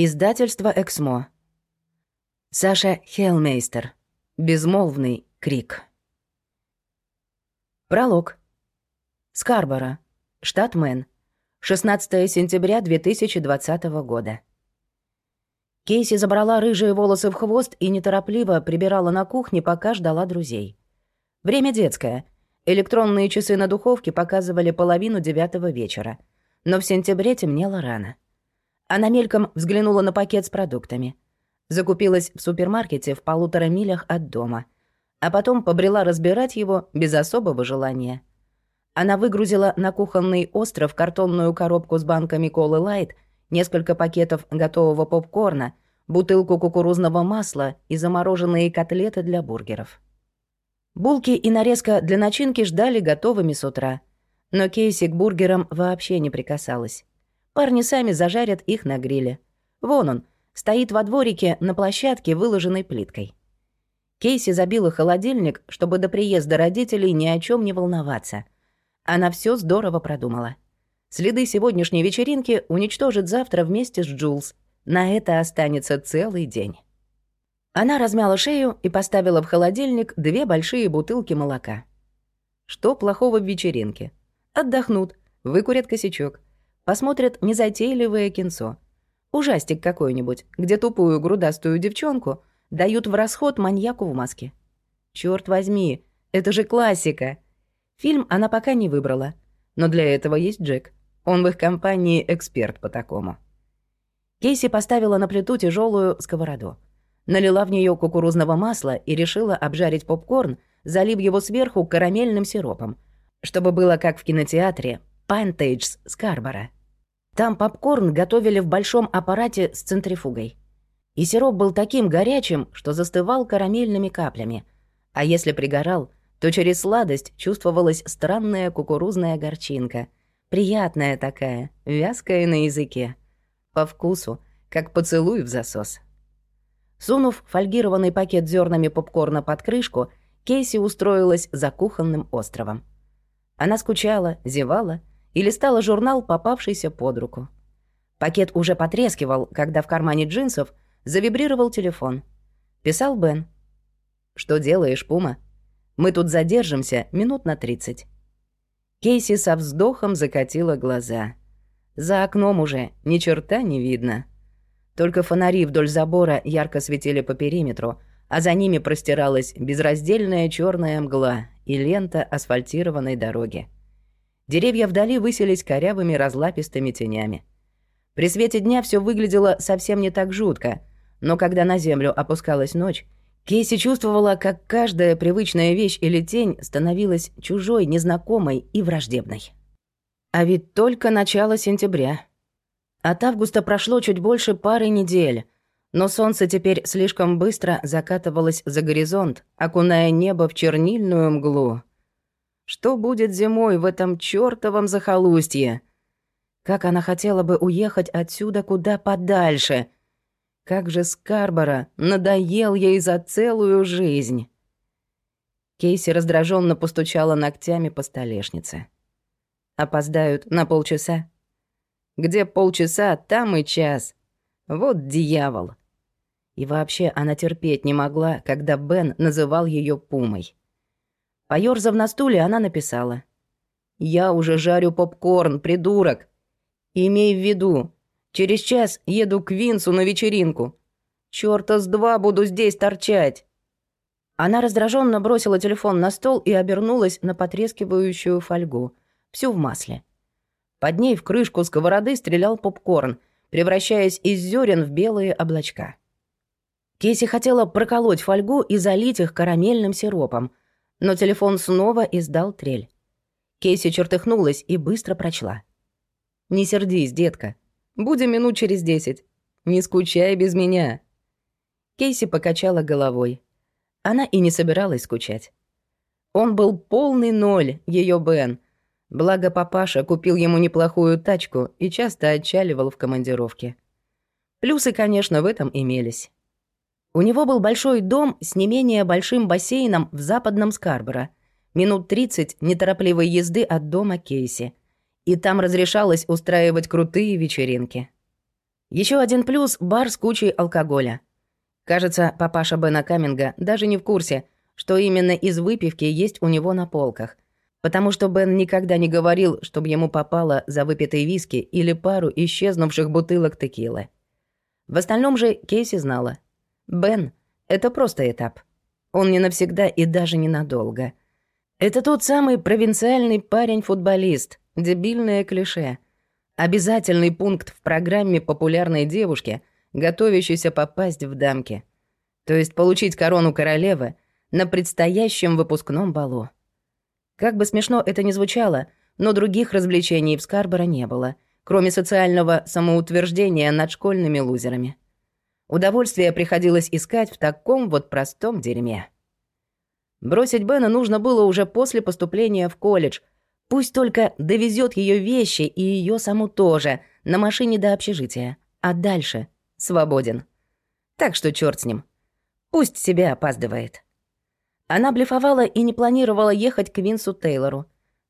Издательство «Эксмо». Саша Хелмейстер. Безмолвный крик. Пролог. Скарборо. Штат Мэн. 16 сентября 2020 года. Кейси забрала рыжие волосы в хвост и неторопливо прибирала на кухне, пока ждала друзей. Время детское. Электронные часы на духовке показывали половину девятого вечера. Но в сентябре темнело рано. Она мельком взглянула на пакет с продуктами. Закупилась в супермаркете в полутора милях от дома. А потом побрела разбирать его без особого желания. Она выгрузила на кухонный остров картонную коробку с банками колы лайт, несколько пакетов готового попкорна, бутылку кукурузного масла и замороженные котлеты для бургеров. Булки и нарезка для начинки ждали готовыми с утра. Но Кейси к бургерам вообще не прикасалась. Парни сами зажарят их на гриле. Вон он, стоит во дворике на площадке, выложенной плиткой. Кейси забила холодильник, чтобы до приезда родителей ни о чем не волноваться. Она все здорово продумала. Следы сегодняшней вечеринки уничтожит завтра вместе с Джулс. На это останется целый день. Она размяла шею и поставила в холодильник две большие бутылки молока. Что плохого в вечеринке? Отдохнут, выкурят косячок, посмотрят незатейливое кинцо. Ужастик какой-нибудь, где тупую грудастую девчонку дают в расход маньяку в маске. Черт возьми, это же классика. Фильм она пока не выбрала, но для этого есть Джек. Он в их компании эксперт по такому. Кейси поставила на плиту тяжелую сковороду. Налила в нее кукурузного масла и решила обжарить попкорн, залив его сверху карамельным сиропом, чтобы было как в кинотеатре «Пантейдж Скарбора». Там попкорн готовили в большом аппарате с центрифугой. И сироп был таким горячим, что застывал карамельными каплями. А если пригорал, то через сладость чувствовалась странная кукурузная горчинка. Приятная такая, вязкая на языке. По вкусу, как поцелуй в засос. Сунув фольгированный пакет зернами попкорна под крышку, Кейси устроилась за кухонным островом. Она скучала, зевала и листала журнал, попавшийся под руку. Пакет уже потрескивал, когда в кармане джинсов завибрировал телефон. Писал Бен. «Что делаешь, Пума? Мы тут задержимся минут на тридцать». Кейси со вздохом закатила глаза. За окном уже ни черта не видно. Только фонари вдоль забора ярко светили по периметру, а за ними простиралась безраздельная черная мгла и лента асфальтированной дороги. Деревья вдали высились корявыми разлапистыми тенями. При свете дня все выглядело совсем не так жутко, но когда на землю опускалась ночь, Кейси чувствовала, как каждая привычная вещь или тень становилась чужой, незнакомой и враждебной. А ведь только начало сентября. От августа прошло чуть больше пары недель, но солнце теперь слишком быстро закатывалось за горизонт, окуная небо в чернильную мглу. Что будет зимой в этом чёртовом захолустье? Как она хотела бы уехать отсюда куда подальше. Как же Скарбора надоел ей за целую жизнь. Кейси раздраженно постучала ногтями по столешнице. Опоздают на полчаса. Где полчаса, там и час. Вот дьявол. И вообще она терпеть не могла, когда Бен называл ее Пумой. Поёрзав на стуле, она написала. «Я уже жарю попкорн, придурок. Имей в виду, через час еду к Винсу на вечеринку. Чёрта с два буду здесь торчать». Она раздраженно бросила телефон на стол и обернулась на потрескивающую фольгу, всю в масле. Под ней в крышку сковороды стрелял попкорн, превращаясь из зерен в белые облачка. Кейси хотела проколоть фольгу и залить их карамельным сиропом, но телефон снова издал трель. Кейси чертыхнулась и быстро прочла. «Не сердись, детка. Будем минут через десять. Не скучай без меня». Кейси покачала головой. Она и не собиралась скучать. Он был полный ноль, ее Бен. Благо папаша купил ему неплохую тачку и часто отчаливал в командировке. Плюсы, конечно, в этом имелись. У него был большой дом с не менее большим бассейном в западном Скарборо. Минут 30 неторопливой езды от дома Кейси. И там разрешалось устраивать крутые вечеринки. Еще один плюс — бар с кучей алкоголя. Кажется, папаша Бена Каминга даже не в курсе, что именно из выпивки есть у него на полках. Потому что Бен никогда не говорил, чтобы ему попало за выпитые виски или пару исчезнувших бутылок текилы. В остальном же Кейси знала. Бен — это просто этап. Он не навсегда и даже ненадолго. Это тот самый провинциальный парень-футболист, дебильное клише — Обязательный пункт в программе популярной девушки, готовящейся попасть в дамки. То есть получить корону королевы на предстоящем выпускном балу. Как бы смешно это ни звучало, но других развлечений в Скарборо не было, кроме социального самоутверждения над школьными лузерами. Удовольствие приходилось искать в таком вот простом дерьме. Бросить Бена нужно было уже после поступления в колледж — Пусть только довезет ее вещи и ее саму тоже на машине до общежития, а дальше свободен. Так что черт с ним. Пусть себя опаздывает. Она блефовала и не планировала ехать к Винсу Тейлору.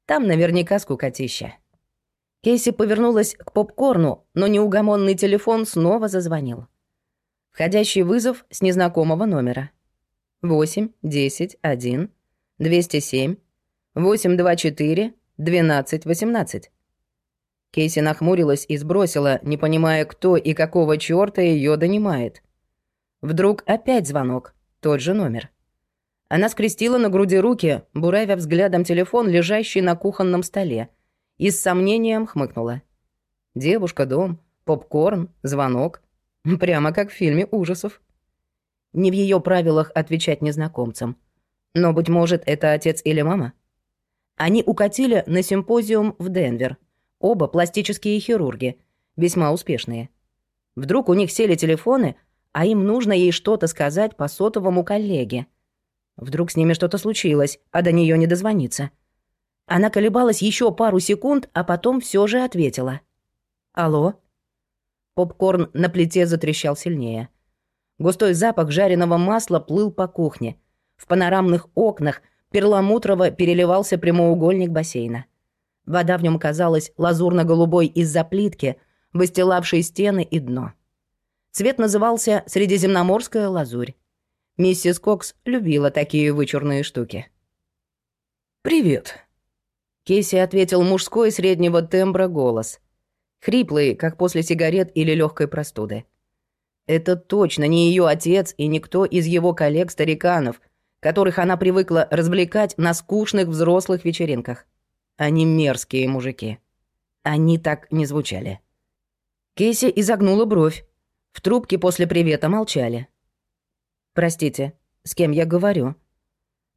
Там наверняка скукотища. Кейси повернулась к попкорну, но неугомонный телефон снова зазвонил. Входящий вызов с незнакомого номера. 8 10 1 207 824 12-18. Кейси нахмурилась и сбросила, не понимая, кто и какого чёрта её донимает. Вдруг опять звонок, тот же номер. Она скрестила на груди руки, буравя взглядом телефон, лежащий на кухонном столе, и с сомнением хмыкнула. Девушка, дом, попкорн, звонок. Прямо как в фильме ужасов. Не в её правилах отвечать незнакомцам. Но, быть может, это отец или мама? Они укатили на симпозиум в Денвер. Оба пластические хирурги, весьма успешные. Вдруг у них сели телефоны, а им нужно ей что-то сказать по сотовому коллеге. Вдруг с ними что-то случилось, а до нее не дозвониться. Она колебалась еще пару секунд, а потом все же ответила. «Алло?» Попкорн на плите затрещал сильнее. Густой запах жареного масла плыл по кухне. В панорамных окнах – перламутрово переливался прямоугольник бассейна. Вода в нем казалась лазурно-голубой из-за плитки, выстилавшей стены и дно. Цвет назывался «Средиземноморская лазурь». Миссис Кокс любила такие вычурные штуки. «Привет», — Кейси ответил мужской среднего тембра голос. Хриплый, как после сигарет или легкой простуды. Это точно не ее отец и никто из его коллег-стариканов, которых она привыкла развлекать на скучных взрослых вечеринках. Они мерзкие мужики. Они так не звучали. Кейси изогнула бровь. В трубке после привета молчали. «Простите, с кем я говорю?»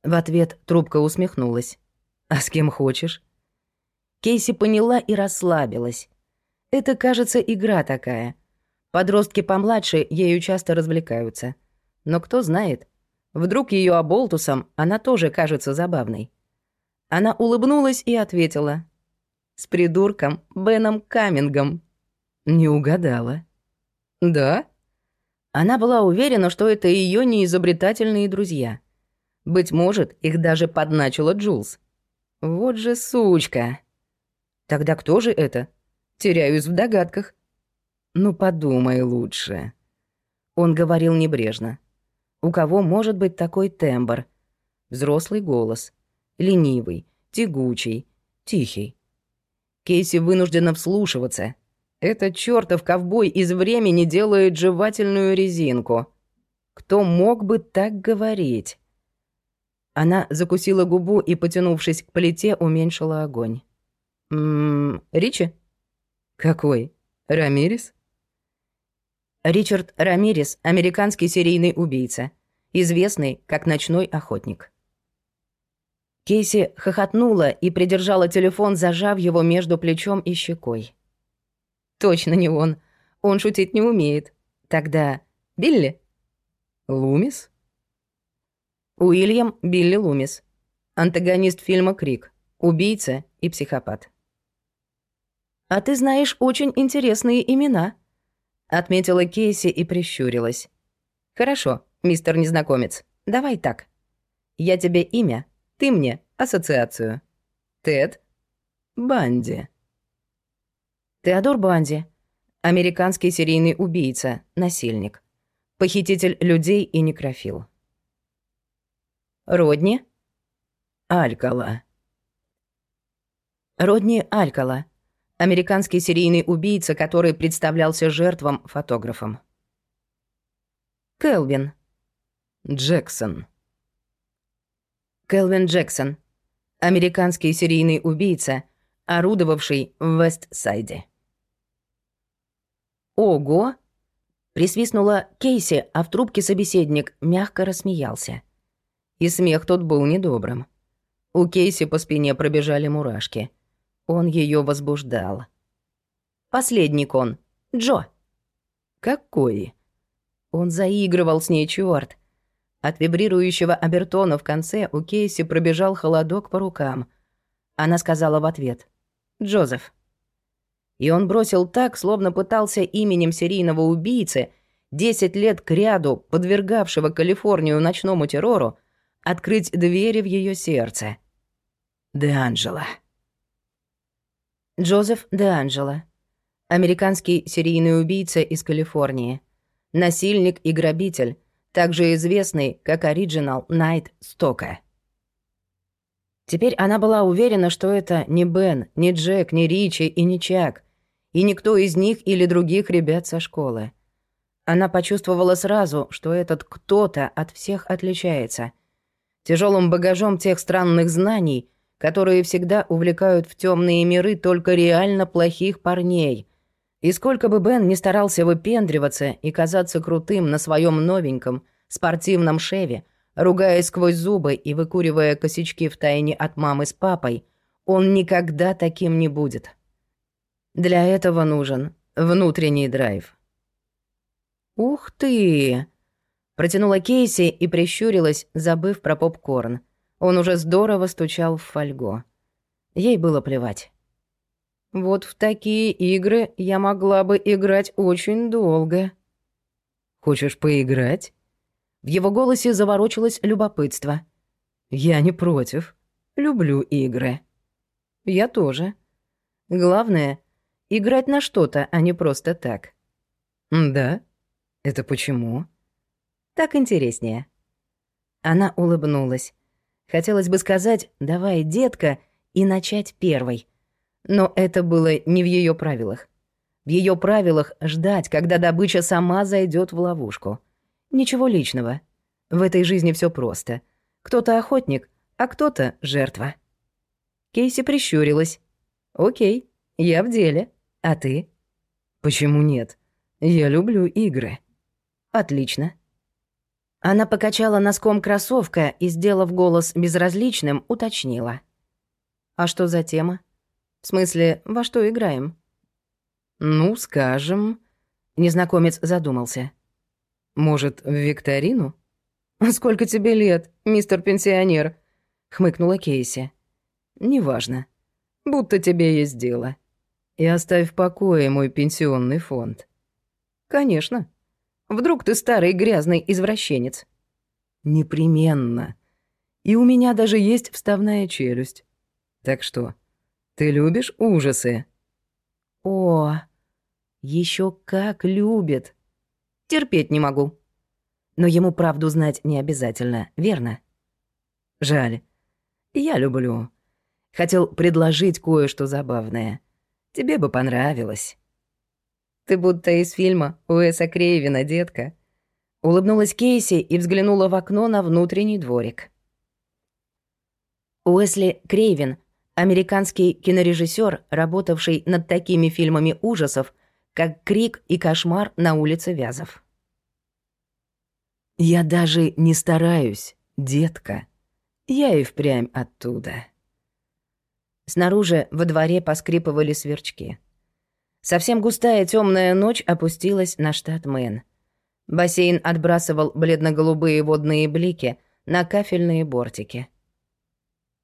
В ответ трубка усмехнулась. «А с кем хочешь?» Кейси поняла и расслабилась. Это, кажется, игра такая. Подростки помладше ею часто развлекаются. Но кто знает, Вдруг ее оболтусом она тоже кажется забавной. Она улыбнулась и ответила. «С придурком Беном Камингом». Не угадала. «Да?» Она была уверена, что это ее неизобретательные друзья. Быть может, их даже подначила Джулс. Вот же сучка. Тогда кто же это? Теряюсь в догадках. Ну, подумай лучше. Он говорил небрежно. У кого может быть такой тембр? Взрослый голос. Ленивый, тягучий, тихий. Кейси вынуждена вслушиваться. Этот чертов ковбой из времени делает жевательную резинку. Кто мог бы так говорить? Она закусила губу и, потянувшись к плите, уменьшила огонь. «Ммм, Ричи?» «Какой? Рамирес?» Ричард Рамирес – американский серийный убийца, известный как ночной охотник. Кейси хохотнула и придержала телефон, зажав его между плечом и щекой. «Точно не он. Он шутить не умеет. Тогда Билли?» «Лумис?» Уильям Билли Лумис. Антагонист фильма «Крик». Убийца и психопат. «А ты знаешь очень интересные имена», Отметила Кейси и прищурилась. «Хорошо, мистер незнакомец, давай так. Я тебе имя, ты мне ассоциацию. Тед Банди». «Теодор Банди. Американский серийный убийца, насильник. Похититель людей и некрофил. Родни? Алькала. Родни Алькала. Американский серийный убийца, который представлялся жертвам фотографом. Келвин. Джексон. Келвин Джексон. Американский серийный убийца, орудовавший в Вестсайде. «Ого!» — присвистнула Кейси, а в трубке собеседник мягко рассмеялся. И смех тот был недобрым. У Кейси по спине пробежали мурашки. Он ее возбуждал. «Последний кон. Джо». «Какой?» Он заигрывал с ней, чёрт. От вибрирующего обертона в конце у Кейси пробежал холодок по рукам. Она сказала в ответ «Джозеф». И он бросил так, словно пытался именем серийного убийцы, 10 лет кряду подвергавшего Калифорнию ночному террору, открыть двери в ее сердце. Де Анджело. Джозеф Де Анджело. Американский серийный убийца из Калифорнии. Насильник и грабитель, также известный как оригинал Найт Стока. Теперь она была уверена, что это не Бен, не Джек, не Ричи и не Чак, и никто из них или других ребят со школы. Она почувствовала сразу, что этот кто-то от всех отличается. Тяжелым багажом тех странных знаний, которые всегда увлекают в темные миры только реально плохих парней. И сколько бы Бен не старался выпендриваться и казаться крутым на своем новеньком спортивном шеве, ругаясь сквозь зубы и выкуривая косячки в тайне от мамы с папой, он никогда таким не будет. Для этого нужен внутренний драйв. «Ух ты!» Протянула Кейси и прищурилась, забыв про попкорн. Он уже здорово стучал в фольгу. Ей было плевать. «Вот в такие игры я могла бы играть очень долго». «Хочешь поиграть?» В его голосе заворочилось любопытство. «Я не против. Люблю игры». «Я тоже. Главное — Играть на что-то, а не просто так. Да? Это почему? Так интереснее. Она улыбнулась. Хотелось бы сказать «давай, детка», и начать первой. Но это было не в ее правилах. В ее правилах ждать, когда добыча сама зайдет в ловушку. Ничего личного. В этой жизни все просто. Кто-то охотник, а кто-то жертва. Кейси прищурилась. «Окей, я в деле». А ты? Почему нет? Я люблю игры. Отлично. Она покачала носком кроссовка и, сделав голос безразличным, уточнила. А что за тема? В смысле, во что играем? Ну, скажем... Незнакомец задумался. Может, в викторину? Сколько тебе лет, мистер пенсионер? Хмыкнула Кейси. Неважно. Будто тебе есть дело и оставь в покое мой пенсионный фонд». «Конечно. Вдруг ты старый грязный извращенец?» «Непременно. И у меня даже есть вставная челюсть. Так что, ты любишь ужасы?» «О, еще как любит. Терпеть не могу. Но ему правду знать не обязательно, верно?» «Жаль. Я люблю. Хотел предложить кое-что забавное». Тебе бы понравилось». «Ты будто из фильма Уэса Крейвина, детка». Улыбнулась Кейси и взглянула в окно на внутренний дворик. Уэсли Крейвин, американский кинорежиссер, работавший над такими фильмами ужасов, как «Крик» и «Кошмар на улице Вязов». «Я даже не стараюсь, детка. Я и впрямь оттуда». Снаружи во дворе поскрипывали сверчки. Совсем густая темная ночь опустилась на штат Мэн. Бассейн отбрасывал бледно-голубые водные блики на кафельные бортики.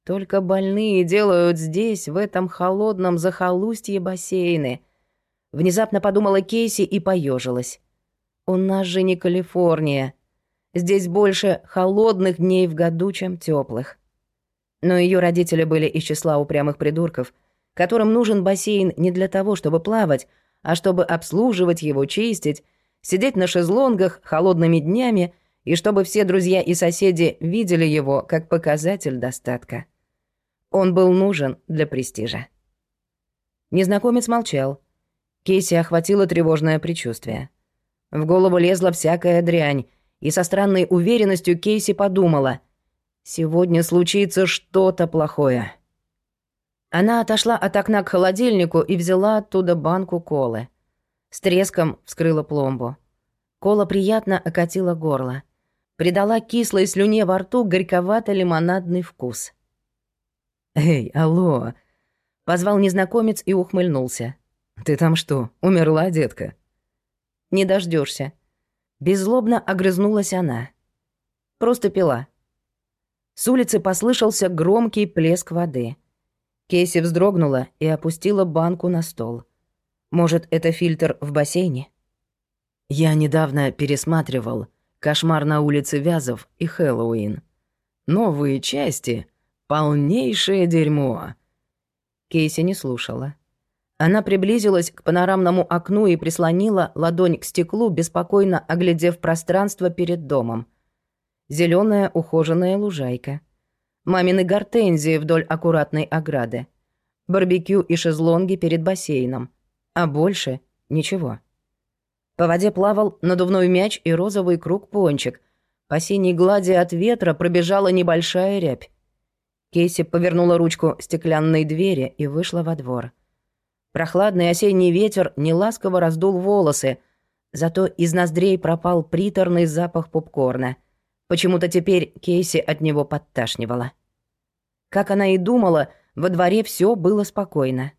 Только больные делают здесь, в этом холодном захолустье бассейны. Внезапно подумала Кейси и поежилась. У нас же не Калифорния. Здесь больше холодных дней в году, чем теплых. Но ее родители были из числа упрямых придурков, которым нужен бассейн не для того, чтобы плавать, а чтобы обслуживать его, чистить, сидеть на шезлонгах холодными днями и чтобы все друзья и соседи видели его как показатель достатка. Он был нужен для престижа. Незнакомец молчал. Кейси охватило тревожное предчувствие. В голову лезла всякая дрянь, и со странной уверенностью Кейси подумала, «Сегодня случится что-то плохое». Она отошла от окна к холодильнику и взяла оттуда банку колы. С треском вскрыла пломбу. Кола приятно окатила горло. Придала кислой слюне во рту горьковато-лимонадный вкус. «Эй, алло!» — позвал незнакомец и ухмыльнулся. «Ты там что, умерла, детка?» «Не дождешься. Беззлобно огрызнулась она. Просто пила. С улицы послышался громкий плеск воды. Кейси вздрогнула и опустила банку на стол. Может, это фильтр в бассейне? Я недавно пересматривал «Кошмар на улице Вязов» и «Хэллоуин». Новые части — полнейшее дерьмо. Кейси не слушала. Она приблизилась к панорамному окну и прислонила ладонь к стеклу, беспокойно оглядев пространство перед домом. Зеленая ухоженная лужайка. Мамины гортензии вдоль аккуратной ограды. Барбекю и шезлонги перед бассейном. А больше ничего. По воде плавал надувной мяч и розовый круг-пончик. По синей глади от ветра пробежала небольшая рябь. Кейси повернула ручку стеклянной двери и вышла во двор. Прохладный осенний ветер неласково раздул волосы, зато из ноздрей пропал приторный запах попкорна. Почему-то теперь Кейси от него подташнивала. Как она и думала, во дворе все было спокойно.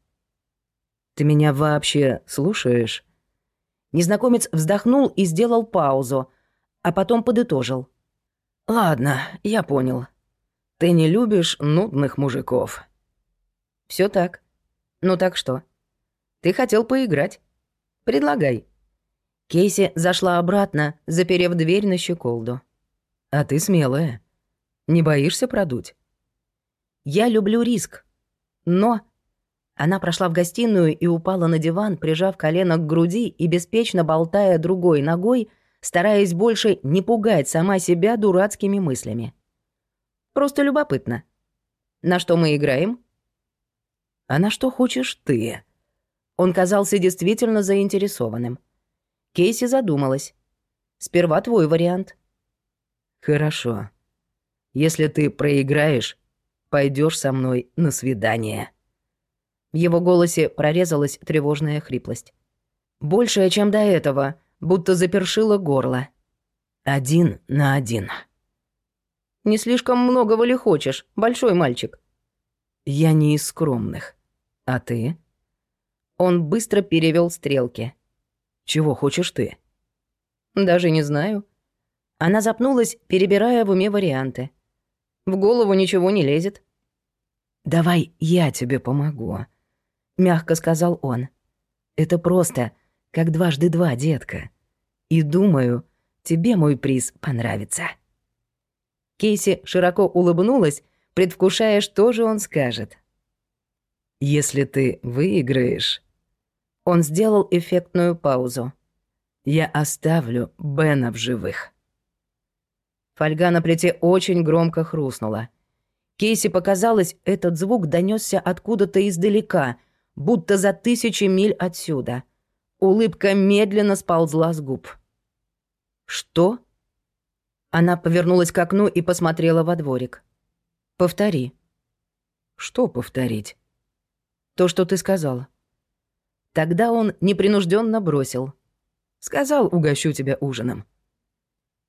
«Ты меня вообще слушаешь?» Незнакомец вздохнул и сделал паузу, а потом подытожил. «Ладно, я понял. Ты не любишь нудных мужиков». Все так. Ну так что?» Ты хотел поиграть. Предлагай». Кейси зашла обратно, заперев дверь на щеколду. «А ты смелая. Не боишься продуть?» «Я люблю риск. Но...» Она прошла в гостиную и упала на диван, прижав колено к груди и беспечно болтая другой ногой, стараясь больше не пугать сама себя дурацкими мыслями. «Просто любопытно. На что мы играем?» «А на что хочешь ты?» Он казался действительно заинтересованным. Кейси задумалась. «Сперва твой вариант». «Хорошо. Если ты проиграешь, пойдешь со мной на свидание». В его голосе прорезалась тревожная хриплость. Большая, чем до этого, будто запершило горло. «Один на один». «Не слишком многого ли хочешь, большой мальчик?» «Я не из скромных. А ты?» Он быстро перевел стрелки. «Чего хочешь ты?» «Даже не знаю». Она запнулась, перебирая в уме варианты. В голову ничего не лезет. «Давай я тебе помогу», — мягко сказал он. «Это просто, как дважды два, детка. И думаю, тебе мой приз понравится». Кейси широко улыбнулась, предвкушая, что же он скажет. «Если ты выиграешь, он сделал эффектную паузу. «Я оставлю Бена в живых». Фольга на плите очень громко хрустнула. Кейси показалось, этот звук донесся откуда-то издалека, будто за тысячи миль отсюда. Улыбка медленно сползла с губ. «Что?» Она повернулась к окну и посмотрела во дворик. «Повтори». «Что повторить?» «То, что ты сказала». Тогда он непринужденно бросил. «Сказал, угощу тебя ужином».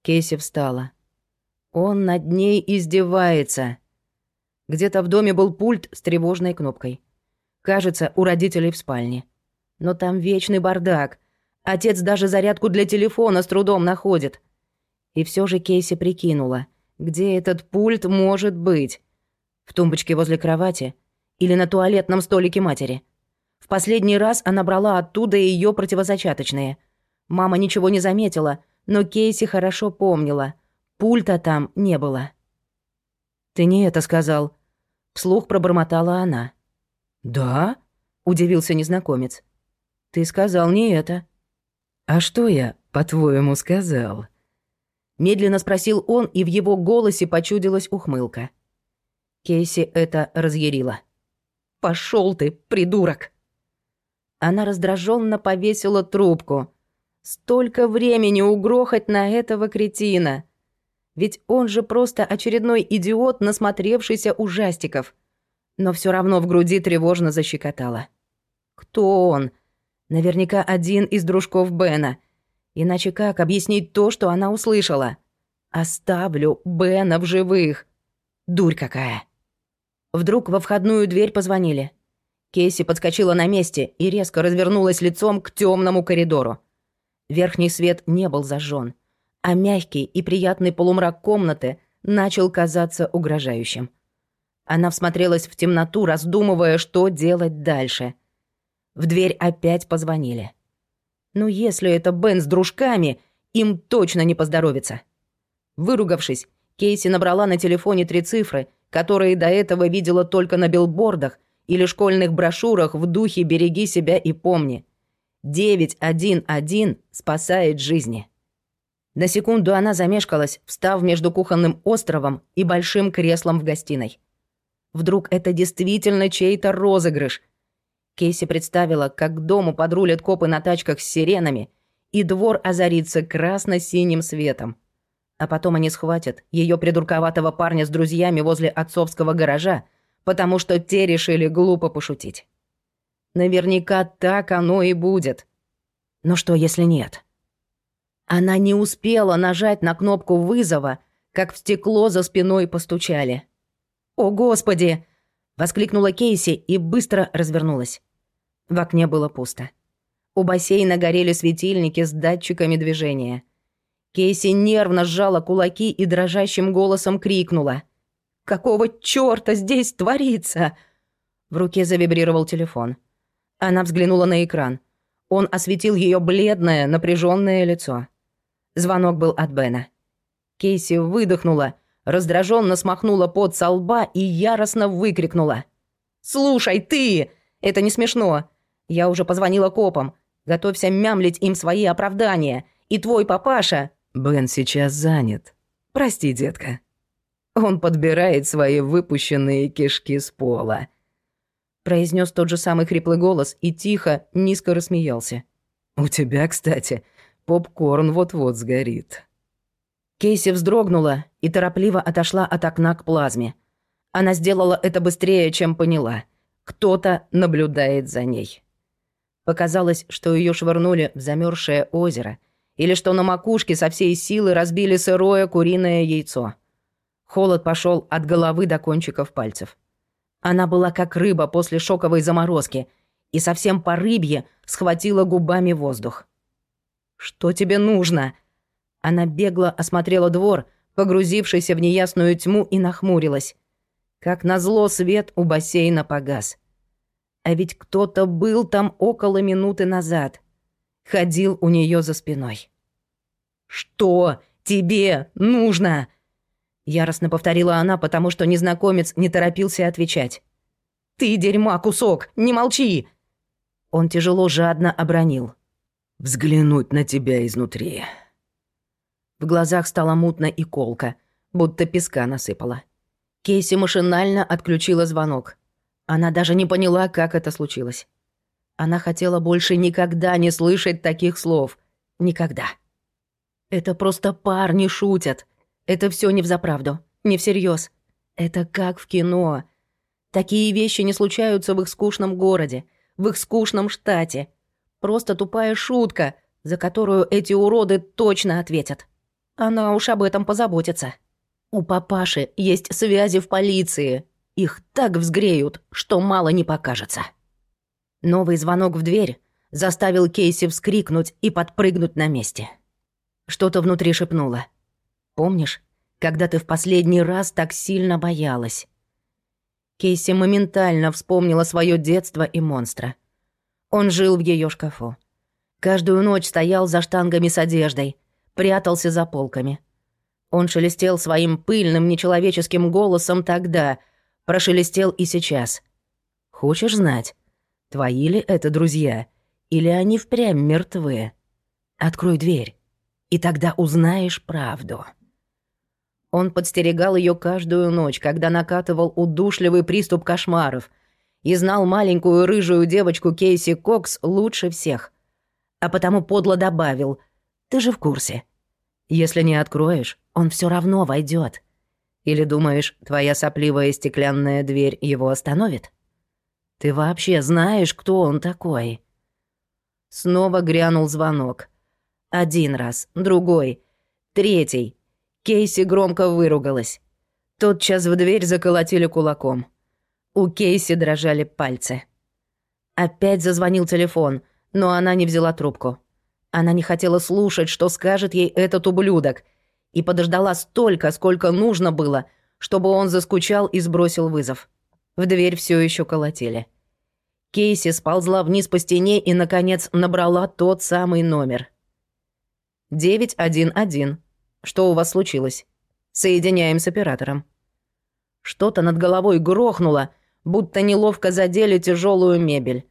Кейси встала. Он над ней издевается. Где-то в доме был пульт с тревожной кнопкой. Кажется, у родителей в спальне. Но там вечный бардак. Отец даже зарядку для телефона с трудом находит. И все же Кейси прикинула, где этот пульт может быть. В тумбочке возле кровати или на туалетном столике матери. В последний раз она брала оттуда ее противозачаточные. Мама ничего не заметила, но Кейси хорошо помнила. Пульта там не было. «Ты не это сказал», — вслух пробормотала она. «Да?» — удивился незнакомец. Ты сказал не это. А что я, по-твоему, сказал? Медленно спросил он, и в его голосе почудилась ухмылка. Кейси это разъярило. Пошел ты, придурок!» Она раздраженно повесила трубку. Столько времени угрохать на этого кретина. Ведь он же просто очередной идиот, насмотревшийся ужастиков. Но все равно в груди тревожно защекотало. Кто он? Наверняка один из дружков Бена. Иначе как объяснить то, что она услышала? Оставлю Бена в живых. Дурь какая. Вдруг во входную дверь позвонили. Кейси подскочила на месте и резко развернулась лицом к темному коридору. Верхний свет не был зажжен, а мягкий и приятный полумрак комнаты начал казаться угрожающим. Она всмотрелась в темноту, раздумывая, что делать дальше. В дверь опять позвонили. Ну, если это Бен с дружками, им точно не поздоровится. Выругавшись, Кейси набрала на телефоне три цифры, которые до этого видела только на билбордах или школьных брошюрах в духе «Береги себя и помни». 911 спасает жизни. На секунду она замешкалась, встав между кухонным островом и большим креслом в гостиной. Вдруг это действительно чей-то розыгрыш. Кейси представила, как к дому подрулят копы на тачках с сиренами, и двор озарится красно-синим светом. А потом они схватят ее придурковатого парня с друзьями возле отцовского гаража, потому что те решили глупо пошутить. Наверняка так оно и будет. Но что, если нет? Она не успела нажать на кнопку вызова, как в стекло за спиной постучали. «О, Господи!» — воскликнула Кейси и быстро развернулась. В окне было пусто. У бассейна горели светильники с датчиками движения. Кейси нервно сжала кулаки и дрожащим голосом крикнула. «Какого чёрта здесь творится?» В руке завибрировал телефон. Она взглянула на экран. Он осветил её бледное, напряжённое лицо. Звонок был от Бена. Кейси выдохнула, раздражённо смахнула пот со лба и яростно выкрикнула. «Слушай, ты! Это не смешно. Я уже позвонила копам. Готовься мямлить им свои оправдания. И твой папаша...» Бен сейчас занят. Прости, детка. Он подбирает свои выпущенные кишки с пола. Произнес тот же самый хриплый голос и тихо, низко рассмеялся. У тебя, кстати, попкорн вот-вот сгорит. Кейси вздрогнула и торопливо отошла от окна к плазме. Она сделала это быстрее, чем поняла. Кто-то наблюдает за ней. Показалось, что ее швырнули в замерзшее озеро — или что на макушке со всей силы разбили сырое куриное яйцо. Холод пошел от головы до кончиков пальцев. Она была как рыба после шоковой заморозки и совсем по рыбье схватила губами воздух. «Что тебе нужно?» Она бегло осмотрела двор, погрузившийся в неясную тьму, и нахмурилась. Как назло свет у бассейна погас. А ведь кто-то был там около минуты назад — ходил у нее за спиной. «Что тебе нужно?» Яростно повторила она, потому что незнакомец не торопился отвечать. «Ты дерьма, кусок! Не молчи!» Он тяжело жадно обронил. «Взглянуть на тебя изнутри». В глазах стало мутно и колко, будто песка насыпала. Кейси машинально отключила звонок. Она даже не поняла, как это случилось. Она хотела больше никогда не слышать таких слов. Никогда. Это просто парни шутят. Это все не взаправду, не всерьез. Это как в кино. Такие вещи не случаются в их скучном городе, в их скучном штате. Просто тупая шутка, за которую эти уроды точно ответят. Она уж об этом позаботится. У папаши есть связи в полиции. Их так взгреют, что мало не покажется. Новый звонок в дверь заставил Кейси вскрикнуть и подпрыгнуть на месте. Что-то внутри шепнуло. «Помнишь, когда ты в последний раз так сильно боялась?» Кейси моментально вспомнила свое детство и монстра. Он жил в ее шкафу. Каждую ночь стоял за штангами с одеждой, прятался за полками. Он шелестел своим пыльным, нечеловеческим голосом тогда, прошелестел и сейчас. «Хочешь знать, Твои ли это друзья? Или они впрямь мертвы? Открой дверь, и тогда узнаешь правду. Он подстерегал ее каждую ночь, когда накатывал удушливый приступ кошмаров, и знал маленькую рыжую девочку Кейси Кокс лучше всех. А потому подло добавил «Ты же в курсе. Если не откроешь, он все равно войдет. Или думаешь, твоя сопливая стеклянная дверь его остановит? Ты вообще знаешь, кто он такой?» Снова грянул звонок. Один раз, другой, третий. Кейси громко выругалась. Тотчас в дверь заколотили кулаком. У Кейси дрожали пальцы. Опять зазвонил телефон, но она не взяла трубку. Она не хотела слушать, что скажет ей этот ублюдок, и подождала столько, сколько нужно было, чтобы он заскучал и сбросил вызов. В дверь все еще колотили. Кейси сползла вниз по стене и, наконец, набрала тот самый номер. «911. Что у вас случилось? Соединяем с оператором». Что-то над головой грохнуло, будто неловко задели тяжелую мебель.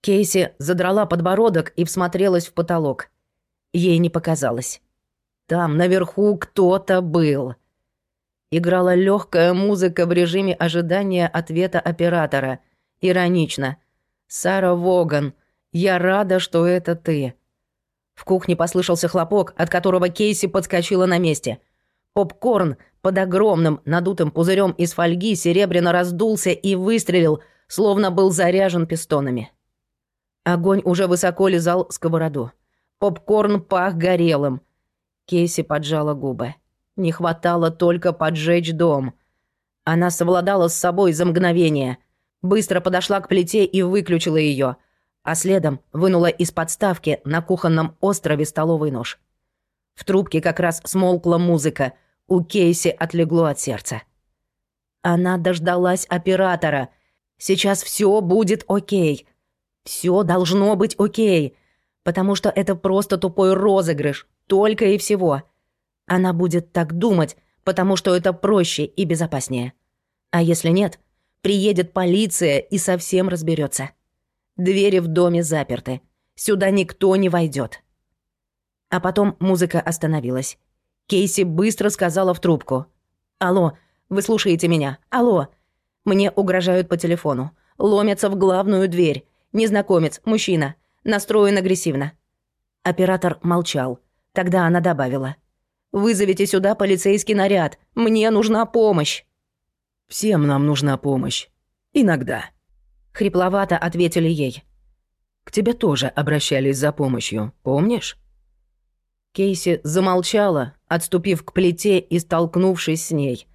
Кейси задрала подбородок и всмотрелась в потолок. Ей не показалось. Там, наверху, кто-то был. Играла легкая музыка в режиме ожидания ответа оператора. Иронично. «Сара Воган, я рада, что это ты». В кухне послышался хлопок, от которого Кейси подскочила на месте. Попкорн под огромным надутым пузырем из фольги серебряно раздулся и выстрелил, словно был заряжен пистонами. Огонь уже высоко лизал сковороду. Попкорн пах горелым. Кейси поджала губы. Не хватало только поджечь дом. Она совладала с собой за мгновение. Быстро подошла к плите и выключила ее, а следом вынула из подставки на кухонном острове столовый нож. В трубке как раз смолкла музыка — у Кейси отлегло от сердца. Она дождалась оператора. Сейчас все будет окей. Все должно быть окей. Потому что это просто тупой розыгрыш. Только и всего. Она будет так думать, потому что это проще и безопаснее. А если нет, приедет полиция и совсем разберется. Двери в доме заперты. Сюда никто не войдет. А потом музыка остановилась. Кейси быстро сказала в трубку. «Алло, вы слушаете меня? Алло!» Мне угрожают по телефону. Ломятся в главную дверь. Незнакомец, мужчина. Настроен агрессивно. Оператор молчал. Тогда она добавила. «Вызовите сюда полицейский наряд. Мне нужна помощь». «Всем нам нужна помощь. Иногда». Хрипловато ответили ей. «К тебе тоже обращались за помощью, помнишь?» Кейси замолчала, отступив к плите и столкнувшись с ней.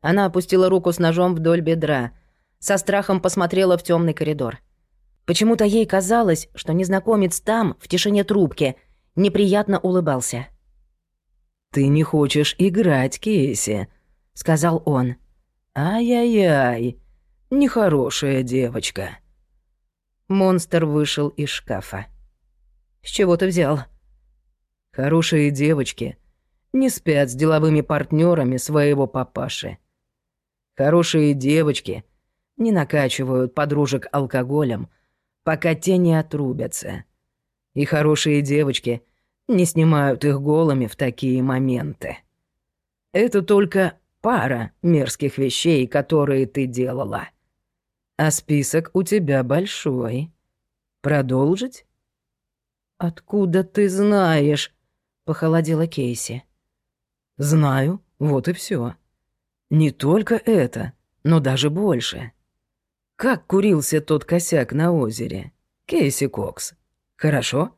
Она опустила руку с ножом вдоль бедра, со страхом посмотрела в темный коридор. Почему-то ей казалось, что незнакомец там, в тишине трубки, неприятно улыбался. «Ты не хочешь играть, Кейси», — сказал он. «Ай-яй-яй, нехорошая девочка». Монстр вышел из шкафа. «С чего ты взял?» Хорошие девочки не спят с деловыми партнерами своего папаши. Хорошие девочки не накачивают подружек алкоголем, пока те не отрубятся. И хорошие девочки не снимают их голыми в такие моменты. Это только пара мерзких вещей, которые ты делала. А список у тебя большой. Продолжить? Откуда ты знаешь? Похолодела Кейси. «Знаю, вот и все. Не только это, но даже больше. Как курился тот косяк на озере? Кейси Кокс. Хорошо?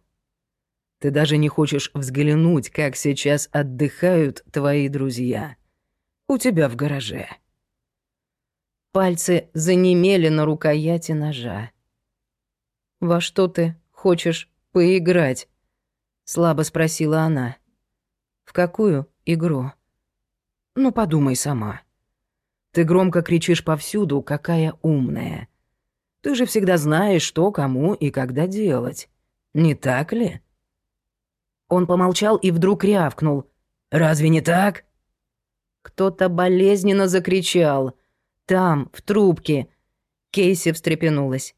Ты даже не хочешь взглянуть, как сейчас отдыхают твои друзья. У тебя в гараже». Пальцы занемели на рукояти ножа. «Во что ты хочешь поиграть?» Слабо спросила она. «В какую игру?» «Ну, подумай сама. Ты громко кричишь повсюду, какая умная. Ты же всегда знаешь, что кому и когда делать. Не так ли?» Он помолчал и вдруг рявкнул. «Разве не так?» Кто-то болезненно закричал. Там, в трубке. Кейси встрепенулась.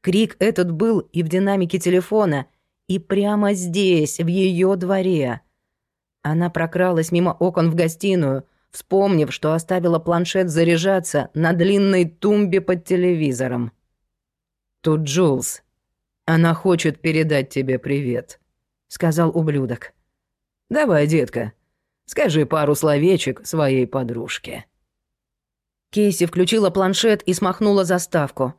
Крик этот был и в динамике телефона, и прямо здесь, в ее дворе. Она прокралась мимо окон в гостиную, вспомнив, что оставила планшет заряжаться на длинной тумбе под телевизором. «Тут Джулс. Она хочет передать тебе привет», — сказал ублюдок. «Давай, детка, скажи пару словечек своей подружке». Кейси включила планшет и смахнула заставку.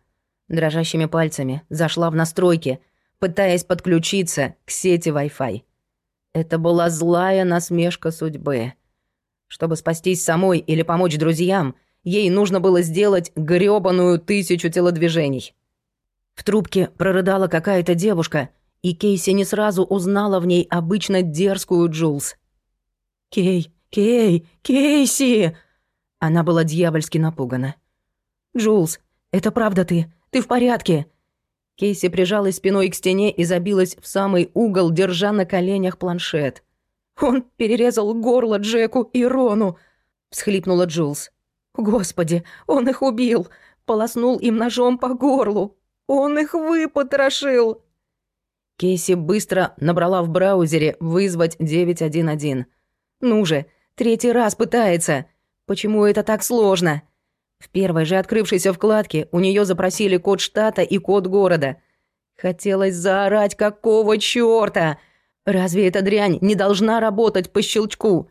Дрожащими пальцами зашла в настройки, пытаясь подключиться к сети Wi-Fi. Это была злая насмешка судьбы. Чтобы спастись самой или помочь друзьям, ей нужно было сделать грёбаную тысячу телодвижений. В трубке прорыдала какая-то девушка, и Кейси не сразу узнала в ней обычно дерзкую Джулс. «Кей, Кей, Кейси!» Она была дьявольски напугана. «Джулс, это правда ты? Ты в порядке?» Кейси прижалась спиной к стене и забилась в самый угол, держа на коленях планшет. «Он перерезал горло Джеку и Рону!» — всхлипнула Джулс. «Господи, он их убил! Полоснул им ножом по горлу! Он их выпотрошил!» Кейси быстро набрала в браузере «вызвать 911». «Ну же, третий раз пытается!» Почему это так сложно? В первой же открывшейся вкладке у нее запросили код штата и код города. Хотелось заорать, какого чёрта? Разве эта дрянь не должна работать по щелчку?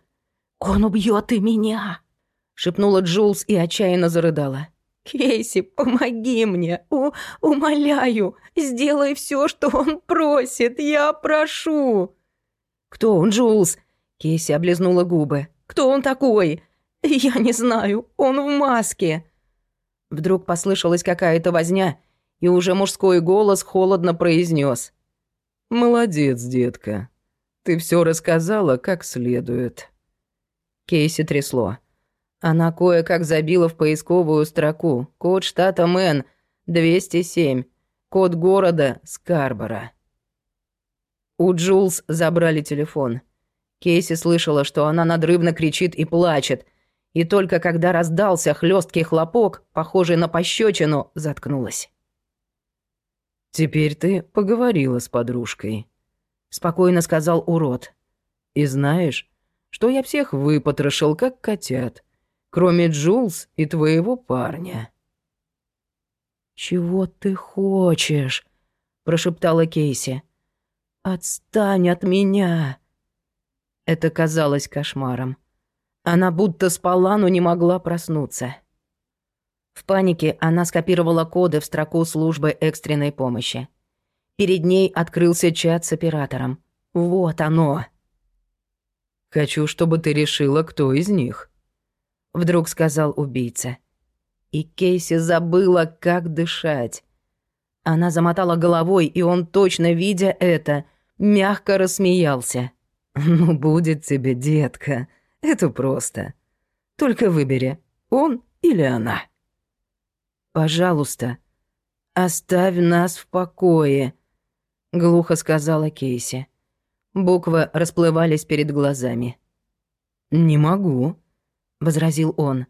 «Он убьет и меня!» — шепнула Джулс и отчаянно зарыдала. «Кейси, помоги мне! У умоляю! Сделай все, что он просит! Я прошу!» «Кто он, Джулс?» Кейси облизнула губы. «Кто он такой?» «Я не знаю, он в маске!» Вдруг послышалась какая-то возня, и уже мужской голос холодно произнес: «Молодец, детка. Ты все рассказала как следует». Кейси трясло. Она кое-как забила в поисковую строку код штата Мэн 207, код города Скарборо. У Джулс забрали телефон. Кейси слышала, что она надрывно кричит и плачет – и только когда раздался хлесткий хлопок, похожий на пощечину, заткнулась. «Теперь ты поговорила с подружкой», — спокойно сказал урод. «И знаешь, что я всех выпотрошил, как котят, кроме Джулс и твоего парня». «Чего ты хочешь?» — прошептала Кейси. «Отстань от меня!» Это казалось кошмаром. Она будто спала, но не могла проснуться. В панике она скопировала коды в строку службы экстренной помощи. Перед ней открылся чат с оператором. Вот оно. «Хочу, чтобы ты решила, кто из них», — вдруг сказал убийца. И Кейси забыла, как дышать. Она замотала головой, и он, точно видя это, мягко рассмеялся. «Ну, будет тебе, детка», это просто. Только выбери, он или она. «Пожалуйста, оставь нас в покое», — глухо сказала Кейси. Буквы расплывались перед глазами. «Не могу», — возразил он.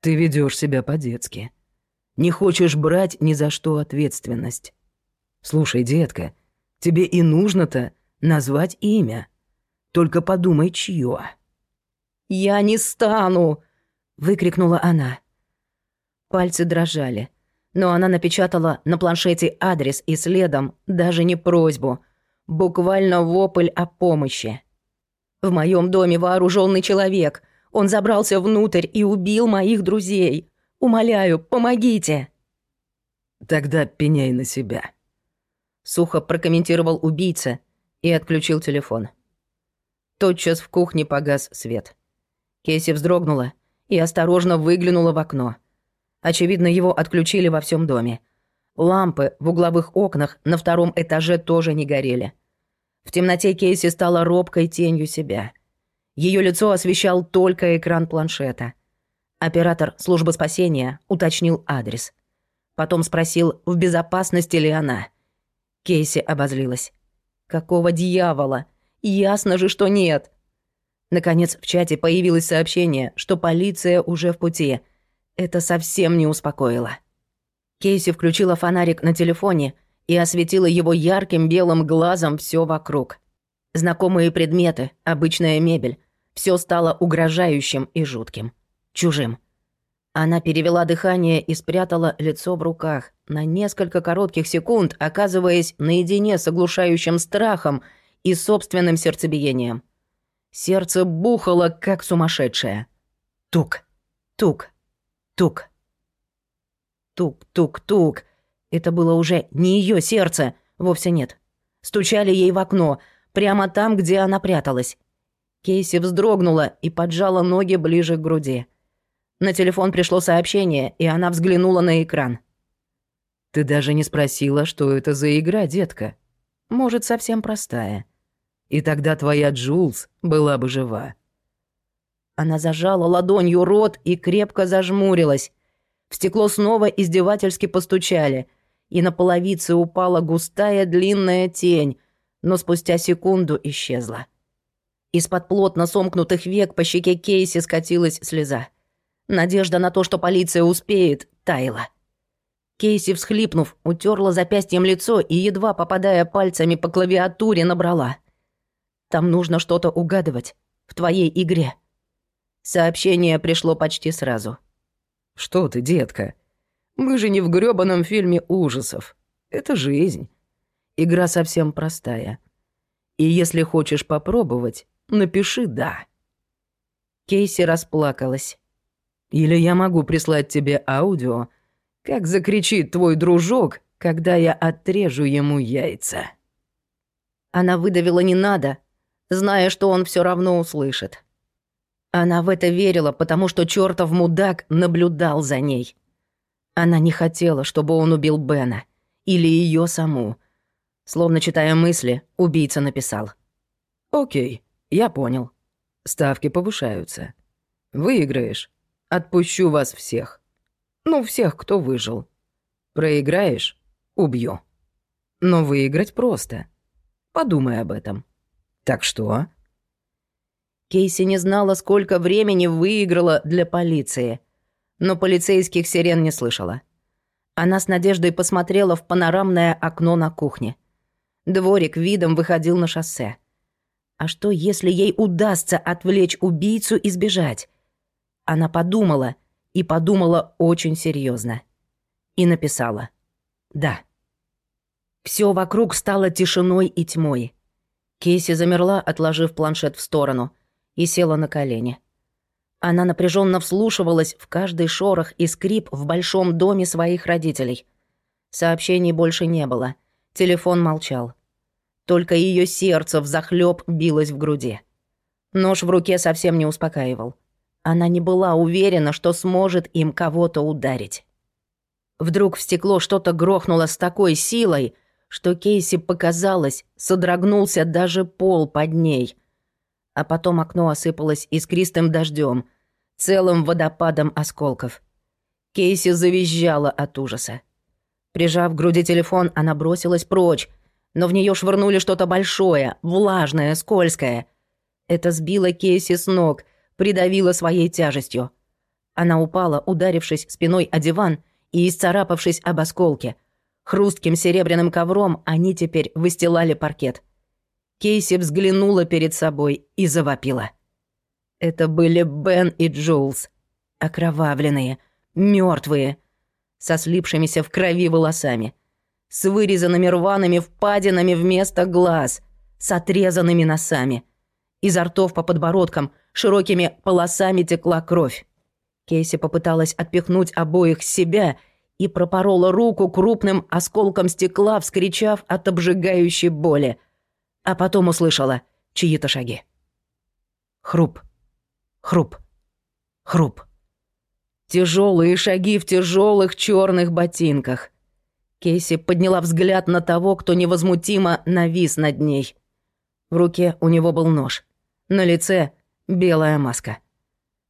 «Ты ведешь себя по-детски. Не хочешь брать ни за что ответственность. Слушай, детка, тебе и нужно-то назвать имя. Только подумай, чье. «Я не стану!» — выкрикнула она. Пальцы дрожали, но она напечатала на планшете адрес и следом даже не просьбу, буквально вопль о помощи. «В моем доме вооруженный человек. Он забрался внутрь и убил моих друзей. Умоляю, помогите!» «Тогда пеняй на себя», — сухо прокомментировал убийца и отключил телефон. Тотчас в кухне погас свет. Кейси вздрогнула и осторожно выглянула в окно. Очевидно, его отключили во всем доме. Лампы в угловых окнах на втором этаже тоже не горели. В темноте Кейси стала робкой тенью себя. Ее лицо освещал только экран планшета. Оператор службы спасения уточнил адрес. Потом спросил, в безопасности ли она. Кейси обозлилась. «Какого дьявола? Ясно же, что нет!» Наконец в чате появилось сообщение, что полиция уже в пути. Это совсем не успокоило. Кейси включила фонарик на телефоне и осветила его ярким белым глазом все вокруг. Знакомые предметы, обычная мебель, все стало угрожающим и жутким. Чужим. Она перевела дыхание и спрятала лицо в руках, на несколько коротких секунд оказываясь наедине с оглушающим страхом и собственным сердцебиением. Сердце бухало, как сумасшедшее. Тук, тук, тук. Тук-тук-тук. Это было уже не ее сердце, вовсе нет. Стучали ей в окно, прямо там, где она пряталась. Кейси вздрогнула и поджала ноги ближе к груди. На телефон пришло сообщение, и она взглянула на экран. «Ты даже не спросила, что это за игра, детка. Может, совсем простая. И тогда твоя Джулс была бы жива». Она зажала ладонью рот и крепко зажмурилась. В стекло снова издевательски постучали, и на половице упала густая длинная тень, но спустя секунду исчезла. Из-под плотно сомкнутых век по щеке Кейси скатилась слеза. Надежда на то, что полиция успеет, таяла. Кейси, всхлипнув, утерла запястьем лицо и, едва попадая пальцами по клавиатуре, набрала. «Там нужно что-то угадывать. В твоей игре». Сообщение пришло почти сразу. «Что ты, детка? Мы же не в грёбаном фильме ужасов. Это жизнь. Игра совсем простая. И если хочешь попробовать, напиши «да». Кейси расплакалась. Или я могу прислать тебе аудио, как закричит твой дружок, когда я отрежу ему яйца. Она выдавила «не надо», зная, что он все равно услышит. Она в это верила, потому что чертов мудак наблюдал за ней. Она не хотела, чтобы он убил Бена. Или ее саму. Словно читая мысли, убийца написал. «Окей, я понял. Ставки повышаются. Выиграешь. Отпущу вас всех. Ну, всех, кто выжил. Проиграешь — убью. Но выиграть просто. Подумай об этом. Так что?» Кейси не знала, сколько времени выиграла для полиции, но полицейских сирен не слышала. Она с надеждой посмотрела в панорамное окно на кухне. Дворик видом выходил на шоссе. А что, если ей удастся отвлечь убийцу и сбежать? Она подумала, и подумала очень серьезно. И написала «Да». Все вокруг стало тишиной и тьмой. Кейси замерла, отложив планшет в сторону — и села на колени. Она напряженно вслушивалась в каждый шорох и скрип в большом доме своих родителей. Сообщений больше не было. Телефон молчал. Только ее сердце взахлёб билось в груди. Нож в руке совсем не успокаивал. Она не была уверена, что сможет им кого-то ударить. Вдруг в стекло что-то грохнуло с такой силой, что Кейси показалось, содрогнулся даже пол под ней а потом окно осыпалось искристым дождем, целым водопадом осколков. Кейси завизжала от ужаса. Прижав к груди телефон, она бросилась прочь, но в нее швырнули что-то большое, влажное, скользкое. Это сбило Кейси с ног, придавило своей тяжестью. Она упала, ударившись спиной о диван и исцарапавшись об осколке. Хрустким серебряным ковром они теперь выстилали паркет. Кейси взглянула перед собой и завопила. Это были Бен и Джулс. Окровавленные, мертвые, со слипшимися в крови волосами, с вырезанными рваными впадинами вместо глаз, с отрезанными носами. Изо ртов по подбородкам широкими полосами текла кровь. Кейси попыталась отпихнуть обоих с себя и пропорола руку крупным осколком стекла, вскричав от обжигающей боли – а потом услышала чьи-то шаги. Хруп, хруп, хруп. Тяжелые шаги в тяжелых черных ботинках. Кейси подняла взгляд на того, кто невозмутимо навис над ней. В руке у него был нож. На лице белая маска.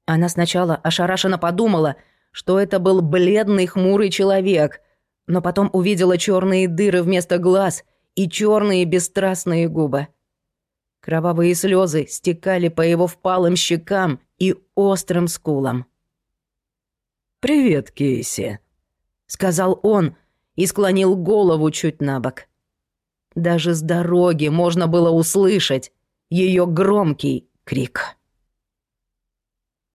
Она сначала ошарашенно подумала, что это был бледный хмурый человек, но потом увидела черные дыры вместо глаз и черные бесстрастные губы. Кровавые слезы стекали по его впалым щекам и острым скулам. «Привет, Кейси», — сказал он и склонил голову чуть на бок. Даже с дороги можно было услышать ее громкий крик.